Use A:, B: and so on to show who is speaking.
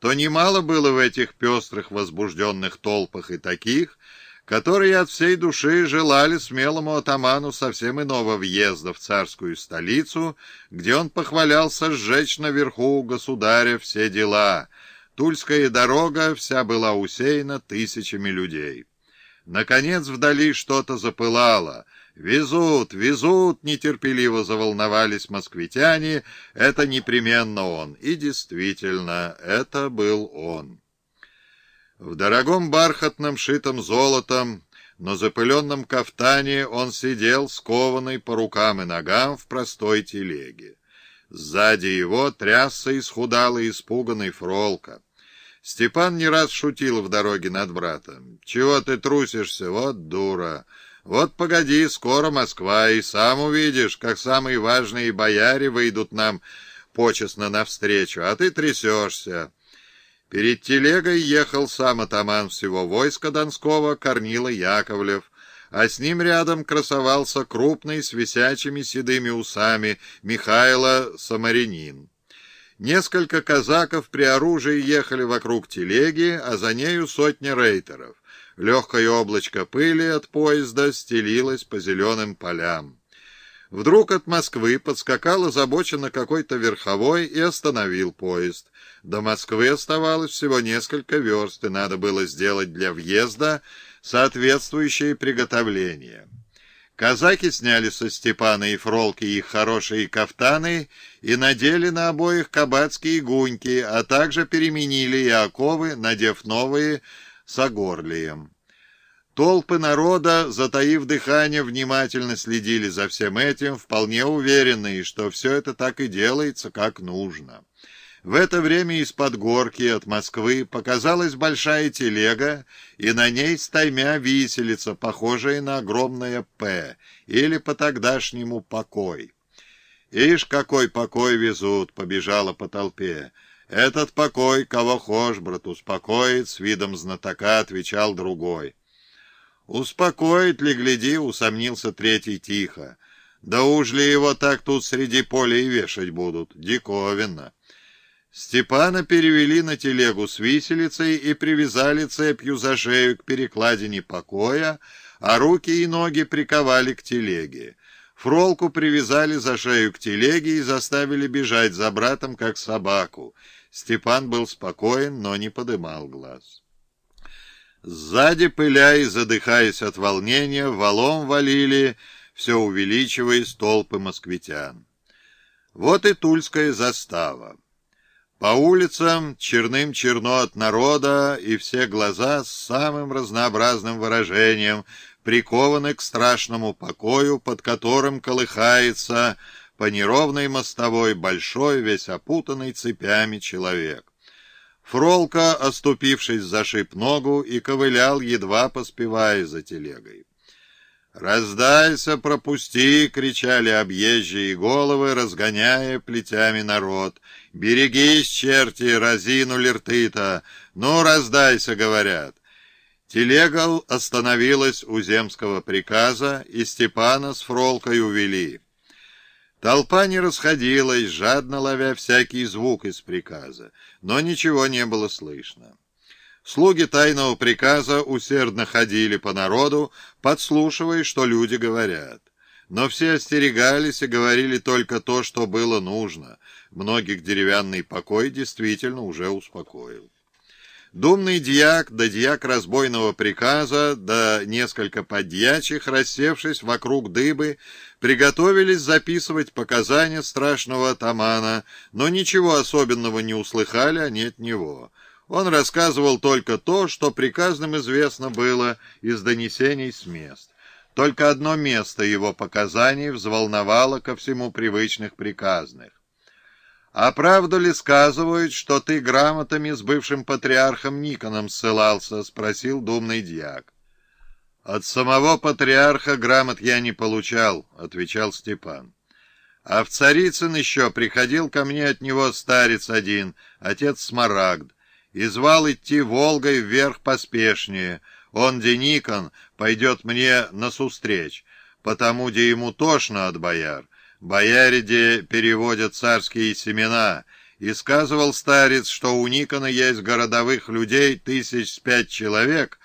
A: то немало было в этих пестрых возбужденных толпах и таких, которые от всей души желали смелому атаману совсем иного въезда в царскую столицу, где он похвалялся сжечь наверху у государя все дела. Тульская дорога вся была усеяна тысячами людей. Наконец вдали что-то запылало. «Везут, везут!» — нетерпеливо заволновались москвитяне. «Это непременно он». И действительно, это был он. В дорогом бархатном, шитом золотом, но запыленном кафтане он сидел, скованный по рукам и ногам в простой телеге. Сзади его трясся исхудалый испуганный Фролка. Степан не раз шутил в дороге над братом. «Чего ты трусишься? Вот дура! Вот погоди, скоро Москва, и сам увидишь, как самые важные бояре выйдут нам почестно навстречу, а ты трясешься». Перед телегой ехал сам атаман всего войска Донского Корнила Яковлев, а с ним рядом красовался крупный с висячими седыми усами Михайло Самарянин. Несколько казаков при оружии ехали вокруг телеги, а за нею сотня рейтеров. Легкое облачко пыли от поезда стелилось по зеленым полям. Вдруг от Москвы подскакал озабоченно какой-то верховой и остановил поезд. До Москвы оставалось всего несколько верст, и надо было сделать для въезда соответствующие приготовления. Казаки сняли со Степана и Фролки их хорошие кафтаны и надели на обоих кабацкие гуньки, а также переменили и оковы, надев новые с огорлием. Толпы народа, затаив дыхание, внимательно следили за всем этим, вполне уверенные, что все это так и делается, как нужно. В это время из-под горки от Москвы показалась большая телега, и на ней стаймя виселица, похожая на огромное «П», или по-тогдашнему «покой». «Ишь, какой покой везут!» — побежала по толпе. «Этот покой, кого хошь, брат, успокоит!» — с видом знатока отвечал другой. «Успокоит ли, гляди!» — усомнился третий тихо. «Да уж ли его так тут среди поля и вешать будут? Диковинно!» Степана перевели на телегу с виселицей и привязали цепью за шею к перекладине покоя, а руки и ноги приковали к телеге. Фролку привязали за шею к телеге и заставили бежать за братом, как собаку. Степан был спокоен, но не подымал глаз. Сзади, пыля и задыхаясь от волнения, валом валили, все увеличиваясь толпы москвитян. Вот и тульская застава. По улицам черным черно от народа, и все глаза с самым разнообразным выражением прикованы к страшному покою, под которым колыхается по неровной мостовой большой, весь опутанный цепями человек. Фролка, оступившись, зашиб ногу и ковылял, едва поспевая за телегой. «Раздайся, пропусти!» — кричали объезжие головы, разгоняя плетями народ. «Берегись, черти, разинули рты-то! Ну, раздайся!» — говорят. Телега остановилась у земского приказа, и Степана с Фролкой увели. Толпа не расходилась, жадно ловя всякий звук из приказа, но ничего не было слышно. Слуги тайного приказа усердно ходили по народу, подслушивая, что люди говорят. Но все остерегались и говорили только то, что было нужно. Многих деревянный покой действительно уже успокоил. Думный дьяк, да дьяк разбойного приказа, да несколько подьячих, рассевшись вокруг дыбы, приготовились записывать показания страшного атамана, но ничего особенного не услыхали они от него. Он рассказывал только то, что приказным известно было из донесений с мест. Только одно место его показаний взволновало ко всему привычных приказных. «А правду ли сказывают, что ты грамотами с бывшим патриархом Никоном ссылался?» — спросил думный дьяк. «От самого патриарха грамот я не получал», — отвечал Степан. «А в Царицын еще приходил ко мне от него старец один, отец Смарагд и звал идти Волгой вверх поспешнее. Он, Деникон, пойдет мне насустреч, потому где ему тошно от бояр. Бояре, где переводят царские семена, и сказывал старец, что у Никона есть городовых людей тысяч пять человек,